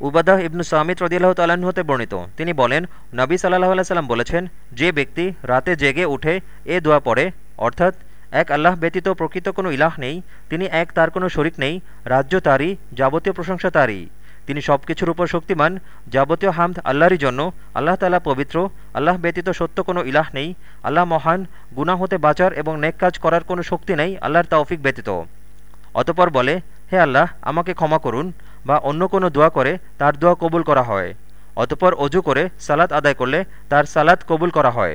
উবাদাহ ইবনু সামিত রদিল্লাহ তাল্লাহ্ন হতে বর্ণিত। তিনি বলেন, নবী সাল্লাহ আল্লাহ সাল্লাম বলেছেন, যে ব্যক্তি রাতে জেগে উঠে এ দোয়া পড়ে, অর্থাৎ এক আল্লাহ ব্যতীত প্রকৃত কোনো ইলাহ নেই, তিনি এক তার কোনো শরিক নেই, রাজ্য তারই, যাবতীয় প্রশংসা তারই। তিনি সব কিছুর উপর শক্তিমান, যাবতীয় হামদ আল্লাহরই জন্য, আল্লাহ তালা পবিত্র, আল্লাহ ব্যতীত সত্য কোনো ইলাহ নেই, আল্লাহ মহান গুনা হতে বাঁচার এবং নেক কাজ করার কোনো শক্তি নেই, আল্লাহর তৌফিক ব্যতীত। অতপর বলে, হে আল্লাহ, আমাকে ক্ষমা করুন বা অন্য কোনো দোয়া করে, তার দোয়া কবুল করা হয়। অতপর অজু করে সালাত আদায় করলে তার সালাত কবুল করা হয়।